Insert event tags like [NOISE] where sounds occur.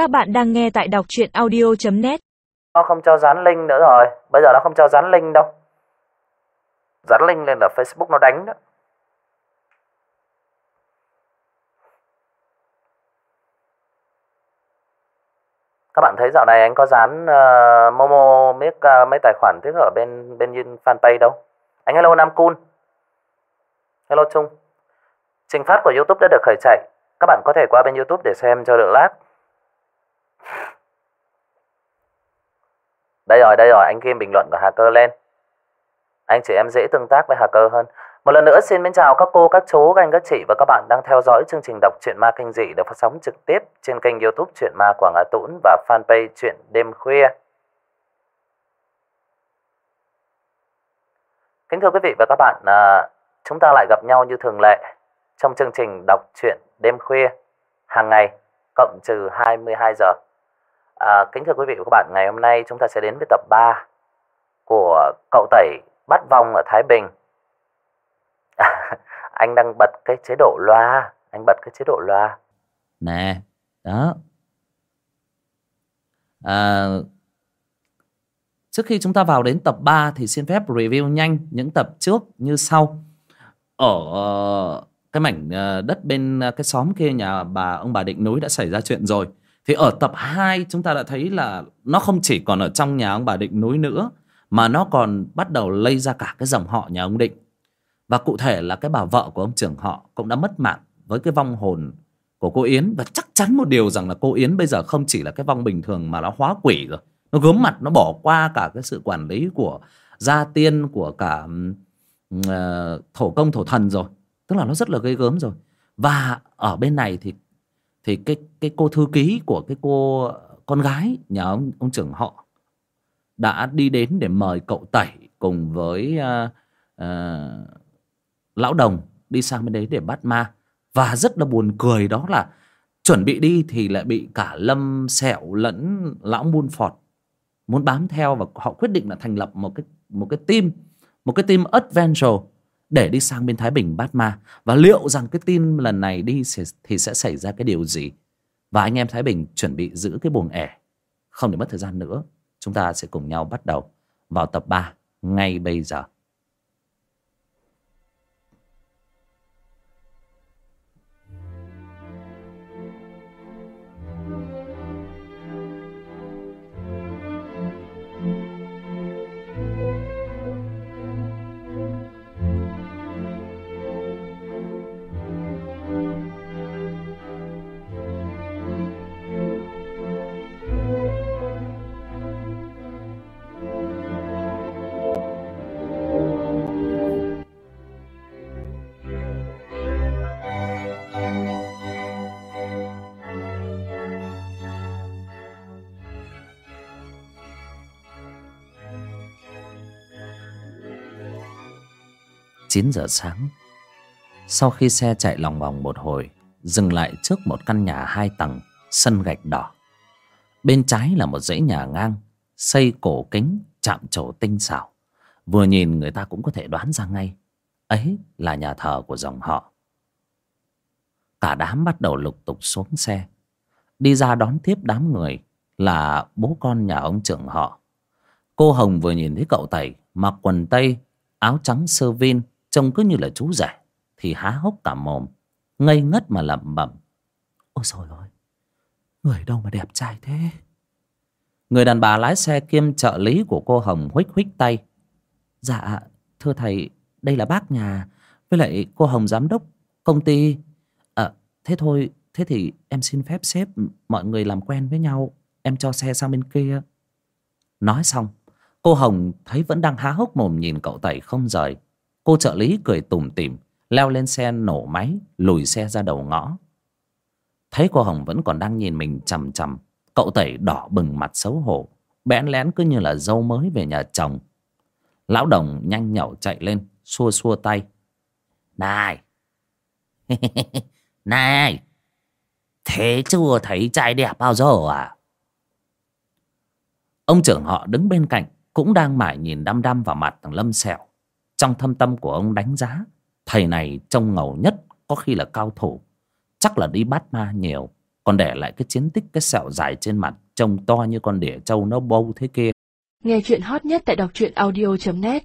Các bạn đang nghe tại đọc truyện audio.net Nó không cho dán link nữa rồi. Bây giờ nó không cho dán link đâu. Dán link lên là Facebook nó đánh đó. Các bạn thấy dạo này anh có dán uh, Momo mấy, uh, ờ, mấy tài khoản thích ở bên bên fanpage đâu. Anh hello Nam Cun. Hello Trung. Trình phát của YouTube đã được khởi chạy. Các bạn có thể qua bên YouTube để xem cho được lát. Đây rồi, đây rồi, anh Kim bình luận của Hà Cơ lên. Anh chị em dễ tương tác với Hà Cơ hơn. Một lần nữa xin mến chào các cô, các chú, các anh, các chị và các bạn đang theo dõi chương trình đọc truyện ma kinh dị được phát sóng trực tiếp trên kênh youtube Truyện Ma Quảng Hà Tũng và fanpage Truyện Đêm Khuya. Kính thưa quý vị và các bạn, à, chúng ta lại gặp nhau như thường lệ trong chương trình đọc truyện đêm khuya hàng ngày cộng trừ 22 giờ. À, kính thưa quý vị và các bạn, ngày hôm nay chúng ta sẽ đến với tập 3 của cậu tẩy bắt vong ở Thái Bình. [LAUGHS] anh đang bật cái chế độ loa, anh bật cái chế độ loa. nè đó à, trước khi chúng ta vào đến tập 3 thì xin phép review nhanh những tập trước như sau ở ờ, cái mảnh ờ, đất bên ờ, cái xóm kia nhà bà ông bà định núi đã xảy ra chuyện rồi thì ở tập 2 chúng ta đã thấy là nó không chỉ còn ở trong nhà ông bà định núi nữa mà nó còn bắt đầu lây ra cả cái dòng họ nhà ông định. Và cụ thể là cái bà vợ của ông trưởng họ cũng đã mất mạng với cái vong hồn của cô Yến. Và chắc chắn một điều rằng là cô Yến bây giờ không chỉ là cái vong bình thường mà nó hóa quỷ rồi. Nó gớm mặt nó bỏ qua cả cái sự quản lý của gia tiên của cả uh, thổ công thổ thần rồi. Tức là nó rất là gây gớm rồi. Và ở bên này thì thì cái cái cô thư ký của cái cô ờ, con gái nhà ông ông trưởng họ đã đi đến để mời cậu tẩy cùng với uh, uh, lão đồng đi sang bên đấy để bắt ma. Và rất là buồn cười đó là chuẩn bị đi thì lại bị cả lâm sẹo lẫn lão muôn phọt muốn bám theo và họ quyết định là thành lập một cái một cái team một cái team adventure để đi sang bên Thái Bình bắt ma? Và liệu rằng cái tin lần này đi thì sẽ xảy ra cái điều gì? Và anh em Thái Bình chuẩn bị giữ cái buồng ẻ. Không để mất thời gian nữa, chúng ta sẽ cùng nhau bắt đầu vào tập 3 ngay bây giờ. Chín giờ sáng. Sau khi xe chạy lòng vòng một hồi, Dừng lại trước một căn nhà hai tầng, Sân gạch đỏ. Bên trái là một dãy nhà ngang, Xây cổ kính, chạm trổ tinh xảo. Vừa nhìn người ta cũng có thể đoán ra ngay, Ấy là nhà thờ của dòng họ. Cả đám bắt đầu lục tục xuống xe. Đi ra đón tiếp đám người Là bố con nhà ông trưởng họ. Cô Hồng vừa nhìn thấy cậu Tẩy Mặc quần tây, Áo trắng sơ vin Trông cứ như là chú rể Thì há hốc cả mồm Ngây ngất mà lẩm bẩm. Ôi trời ơi Người đâu mà đẹp trai thế? Người đàn bà lái xe kiêm trợ lý của cô Hồng huých huých tay. Dạ thưa thầy Đây là bác nhà Với lại cô Hồng giám đốc công ty. À thế thôi Thế thì em xin phép xếp mọi người làm quen với nhau Em cho xe sang bên kia. Nói xong Cô Hồng thấy vẫn đang há hốc mồm nhìn cậu Tẩy không rời Cô trợ lý cười tủm tỉm, Leo lên xe nổ máy, Lùi xe ra đầu ngõ. Thấy cô Hồng vẫn còn đang nhìn mình chằm chằm, Cậu Tẩy đỏ bừng mặt xấu hổ, Bẽn lén cứ như là dâu mới về nhà chồng. Lão Đồng nhanh nhậu chạy lên, Xua xua tay. Này [LAUGHS] Này, Thế chưa thấy trai đẹp bao giờ à? Ông trưởng họ đứng bên cạnh Cũng đang mải nhìn đăm đăm vào mặt thằng Lâm Sẹo trong thâm tâm của ông đánh giá, thầy này trông ngầu nhất có khi là cao thủ. Chắc là đi bắt ma nhiều, còn để lại cái chiến tích, cái sẹo dài trên mặt, trông to như con đỉa trâu nó bâu thế kia. Nghe chuyện hot nhất tại đọc truyện audio net.